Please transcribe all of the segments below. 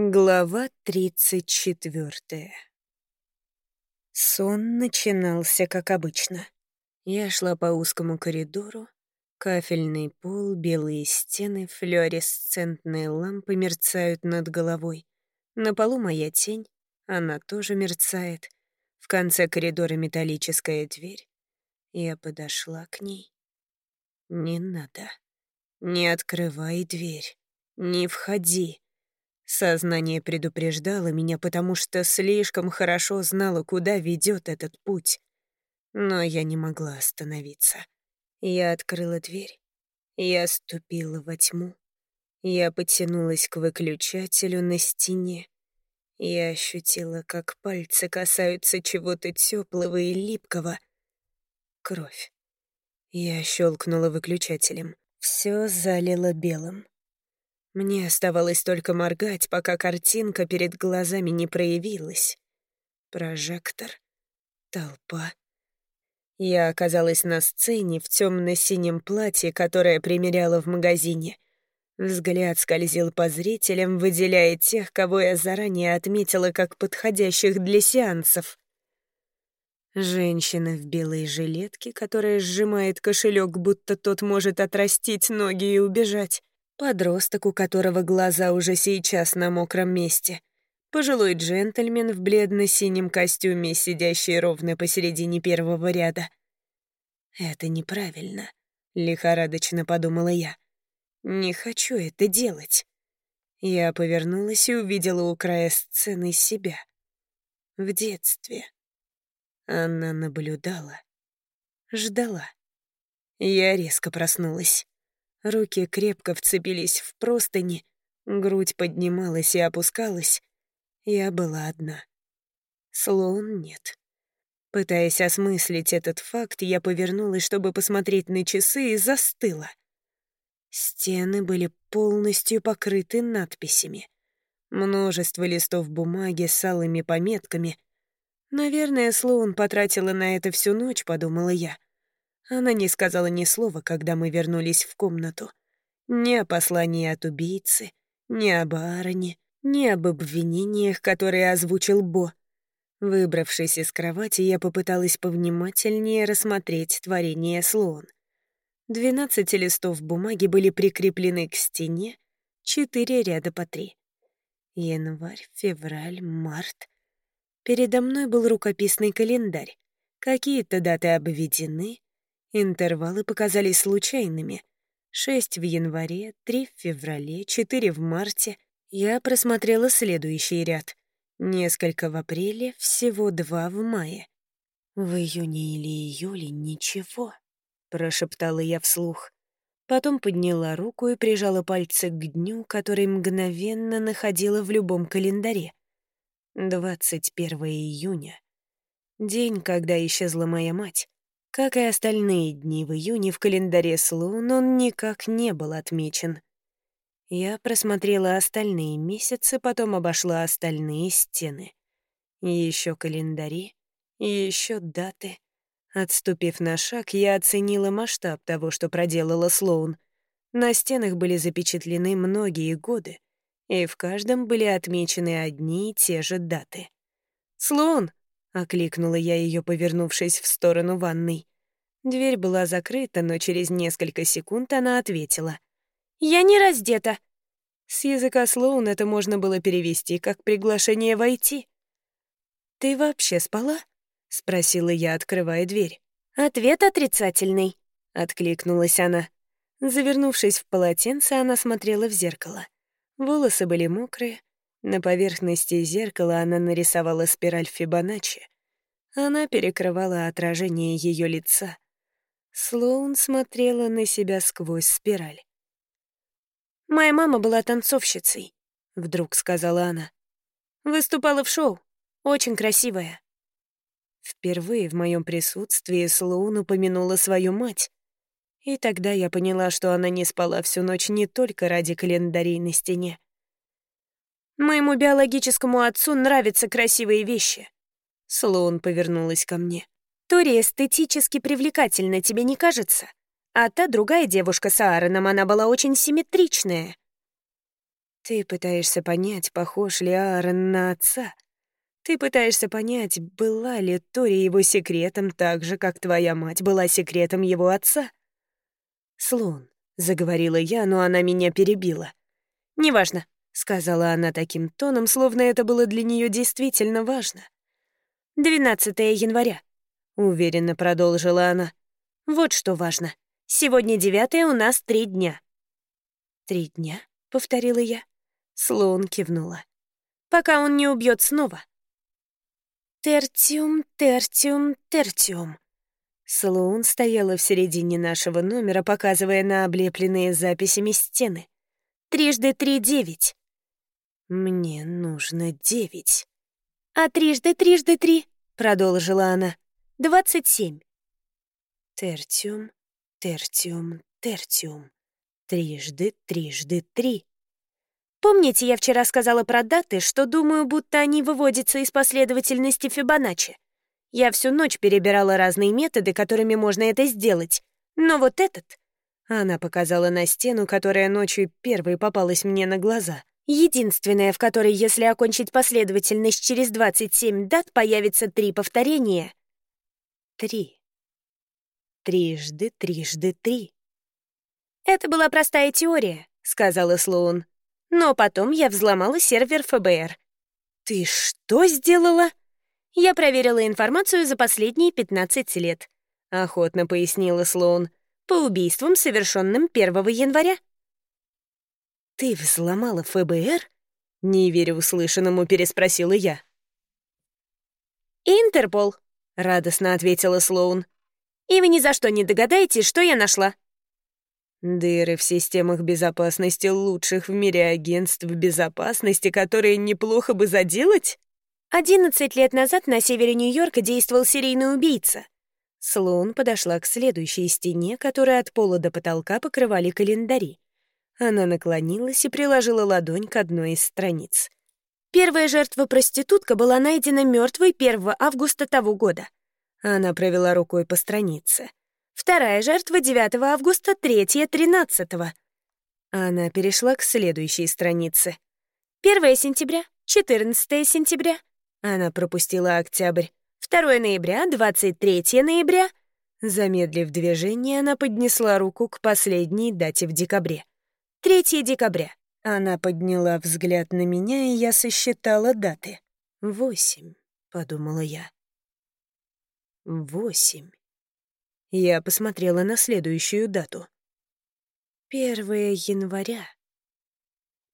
Глава тридцать четвертая. Сон начинался как обычно. Я шла по узкому коридору, кафельный пол, белые стены, флуоресцентные лампы мерцают над головой. На полу моя тень, она тоже мерцает. В конце коридора металлическая дверь. Я подошла к ней. «Не надо. Не открывай дверь. Не входи». Сознание предупреждало меня, потому что слишком хорошо знало, куда ведет этот путь. Но я не могла остановиться. Я открыла дверь. Я ступила во тьму. Я потянулась к выключателю на стене. Я ощутила, как пальцы касаются чего-то теплого и липкого. Кровь. Я щелкнула выключателем. Все залило белым. Мне оставалось только моргать, пока картинка перед глазами не проявилась. Прожектор, толпа. Я оказалась на сцене в темно-синем платье, которое примеряла в магазине. Взгляд скользил по зрителям, выделяя тех, кого я заранее отметила как подходящих для сеансов. Женщина в белой жилетке, которая сжимает кошелек, будто тот может отрастить ноги и убежать. Подросток, у которого глаза уже сейчас на мокром месте. Пожилой джентльмен в бледно-синем костюме, сидящий ровно посередине первого ряда. «Это неправильно», — лихорадочно подумала я. «Не хочу это делать». Я повернулась и увидела у края сцены себя. В детстве. Она наблюдала. Ждала. Я резко проснулась. Руки крепко вцепились в простыни, грудь поднималась и опускалась. Я была одна. Слоун нет. Пытаясь осмыслить этот факт, я повернулась, чтобы посмотреть на часы, и застыла. Стены были полностью покрыты надписями. Множество листов бумаги с алыми пометками. Наверное, Слоун потратила на это всю ночь, подумала я. Она не сказала ни слова, когда мы вернулись в комнату. Ни о послании от убийцы, ни об Аароне, ни об обвинениях, которые озвучил Бо. Выбравшись из кровати, я попыталась повнимательнее рассмотреть творение слон. Двенадцать листов бумаги были прикреплены к стене, четыре ряда по три. Январь, февраль, март. Передо мной был рукописный календарь. Какие-то даты обведены, Интервалы показались случайными. Шесть в январе, три в феврале, четыре в марте. Я просмотрела следующий ряд. Несколько в апреле, всего два в мае. В июне или июле ничего, прошептала я вслух. Потом подняла руку и прижала пальцы к дню, который мгновенно находила в любом календаре. 21 июня. День, когда исчезла моя мать. Как и остальные дни в июне в календаре Слоун он никак не был отмечен. Я просмотрела остальные месяцы, потом обошла остальные стены. Еще календари, еще даты. Отступив на шаг, я оценила масштаб того, что проделала Слоун. На стенах были запечатлены многие годы, и в каждом были отмечены одни и те же даты. «Слоун!» — окликнула я ее, повернувшись в сторону ванной. Дверь была закрыта, но через несколько секунд она ответила. «Я не раздета». С языка Слоун это можно было перевести как приглашение войти. «Ты вообще спала?» — спросила я, открывая дверь. «Ответ отрицательный», — откликнулась она. Завернувшись в полотенце, она смотрела в зеркало. Волосы были мокрые, на поверхности зеркала она нарисовала спираль Фибоначчи. Она перекрывала отражение ее лица. Слоун смотрела на себя сквозь спираль. «Моя мама была танцовщицей», — вдруг сказала она. «Выступала в шоу. Очень красивая». Впервые в моем присутствии Слоун упомянула свою мать. И тогда я поняла, что она не спала всю ночь не только ради календарей на стене. Моему биологическому отцу нравятся красивые вещи. Слоун повернулась ко мне. Тори эстетически привлекательна, тебе не кажется? А та другая девушка с Аароном, она была очень симметричная. Ты пытаешься понять, похож ли Аарон на отца. Ты пытаешься понять, была ли Тори его секретом так же, как твоя мать была секретом его отца. «Слон», — заговорила я, но она меня перебила. «Неважно», — сказала она таким тоном, словно это было для нее действительно важно. «12 января», — уверенно продолжила она. «Вот что важно. Сегодня девятое, у нас три дня». «Три дня?» — повторила я. Слоун кивнула. «Пока он не убьет снова». «Тертиум, тертиум, тертиум». Слоун стояла в середине нашего номера, показывая на облепленные записями стены. «Трижды три — девять». «Мне нужно девять». «А трижды трижды три?» — продолжила она. «Двадцать семь». Тертиум, тертиум, тертиум. Трижды, трижды, три. Помните, я вчера сказала про даты, что думаю, будто они выводятся из последовательности Фибоначчи? Я всю ночь перебирала разные методы, которыми можно это сделать. Но вот этот... Она показала на стену, которая ночью первой попалась мне на глаза. Единственная, в которой, если окончить последовательность через 27 дат, появится три повторения. Три. Трижды, трижды, три. Это была простая теория, сказала Слоун. Но потом я взломала сервер ФБР. «Ты что сделала?» «Я проверила информацию за последние 15 лет», — охотно пояснила Слоун, «по убийствам, совершенным 1 января». «Ты взломала ФБР?» — не веря услышанному, переспросила я. «Интерпол», — радостно ответила Слоун. «И вы ни за что не догадаетесь, что я нашла». Дыры в системах безопасности лучших в мире агентств безопасности, которые неплохо бы заделать? Одиннадцать лет назад на севере Нью-Йорка действовал серийный убийца. Слоун подошла к следующей стене, которая от пола до потолка покрывали календари. Она наклонилась и приложила ладонь к одной из страниц. Первая жертва проститутка была найдена мертвой 1 августа того года. Она провела рукой по странице. Вторая жертва 9 августа, третья — 13 -го. Она перешла к следующей странице. 1 сентября, 14 сентября. Она пропустила октябрь. 2 ноября, 23 ноября. Замедлив движение, она поднесла руку к последней дате в декабре. 3 декабря. Она подняла взгляд на меня, и я сосчитала даты. «Восемь», — подумала я. «Восемь». Я посмотрела на следующую дату. 1 января.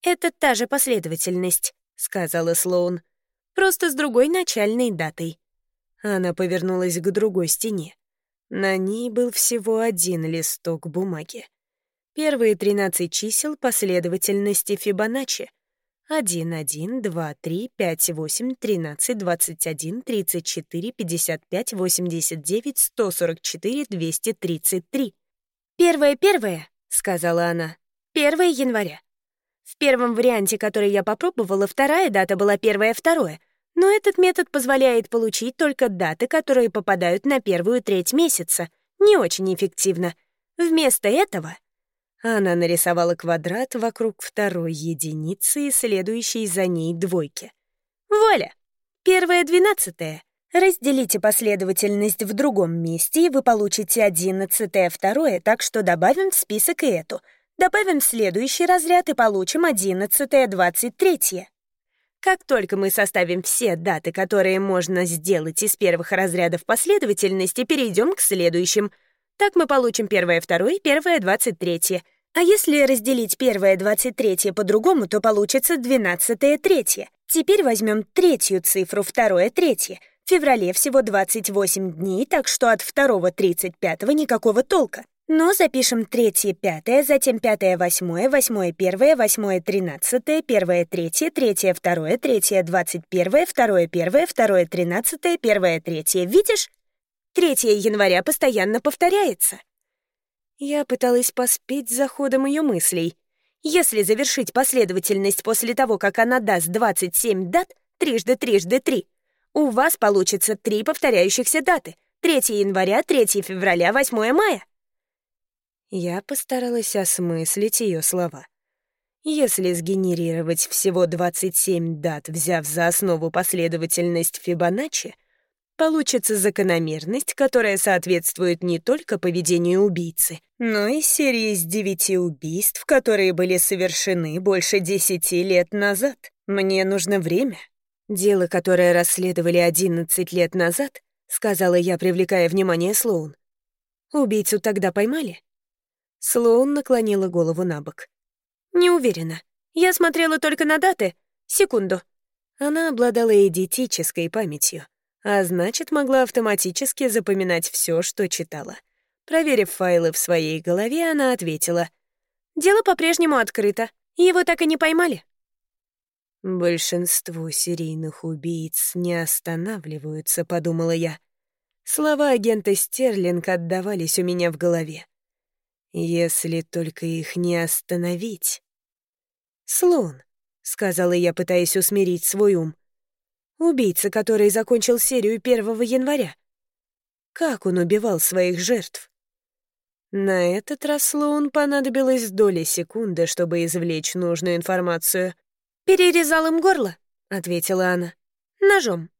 «Это та же последовательность», — сказала Слоун, «просто с другой начальной датой». Она повернулась к другой стене. На ней был всего один листок бумаги. Первые 13 чисел последовательности Фибоначчи — 1, 1, 2, 3, 5, 8, 13, 21, 34, 55, 89, 144, 233. «Первое, первое», — сказала она. «Первое января». В первом варианте, который я попробовала, вторая дата была первое, второе. Но этот метод позволяет получить только даты, которые попадают на первую треть месяца. Не очень эффективно. Вместо этого она нарисовала квадрат вокруг второй единицы и следующей за ней двойки. Воля! Первое двенадцатое. Разделите последовательность в другом месте, и вы получите одиннадцатое второе, так что добавим в список и эту. Добавим следующий разряд и получим одиннадцатое двадцать третье. Как только мы составим все даты, которые можно сделать из первых разрядов последовательности, перейдем к следующим. Так мы получим первое второе, первое двадцать третье — а если разделить первое 23 по-другому, то получится 12 третье. Теперь возьмем третью цифру, второе третье. В феврале всего 28 дней, так что от второго 35-го никакого толка. Но запишем третье пятое, затем пятое восьмое, восьмое первое, восьмое тринадцатое, первое третье, третье второе, третье двадцать первое, второе первое, второе тринадцатое, первое третье. Видишь? Третье января постоянно повторяется. Я пыталась поспеть за ходом ее мыслей. Если завершить последовательность после того, как она даст 27 дат, трижды трижды три, у вас получится три повторяющихся даты. 3 января, 3 февраля, 8 мая. Я постаралась осмыслить ее слова. Если сгенерировать всего 27 дат, взяв за основу последовательность Фибоначчи, получится закономерность, которая соответствует не только поведению убийцы, но и серии из девяти убийств, которые были совершены больше десяти лет назад. Мне нужно время. Дело, которое расследовали 11 лет назад, сказала я, привлекая внимание Слоун. Убийцу тогда поймали? Слоун наклонила голову на бок. «Не уверена. Я смотрела только на даты. Секунду». Она обладала эдетической памятью, а значит, могла автоматически запоминать все, что читала. Проверив файлы в своей голове, она ответила. «Дело по-прежнему открыто. Его так и не поймали». «Большинство серийных убийц не останавливаются», — подумала я. Слова агента Стерлинг отдавались у меня в голове. «Если только их не остановить». «Слон», — сказала я, пытаясь усмирить свой ум. «Убийца, который закончил серию 1 января. Как он убивал своих жертв?» На этот раз Слоун понадобилось доли секунды, чтобы извлечь нужную информацию. «Перерезал им горло», — ответила она. «Ножом».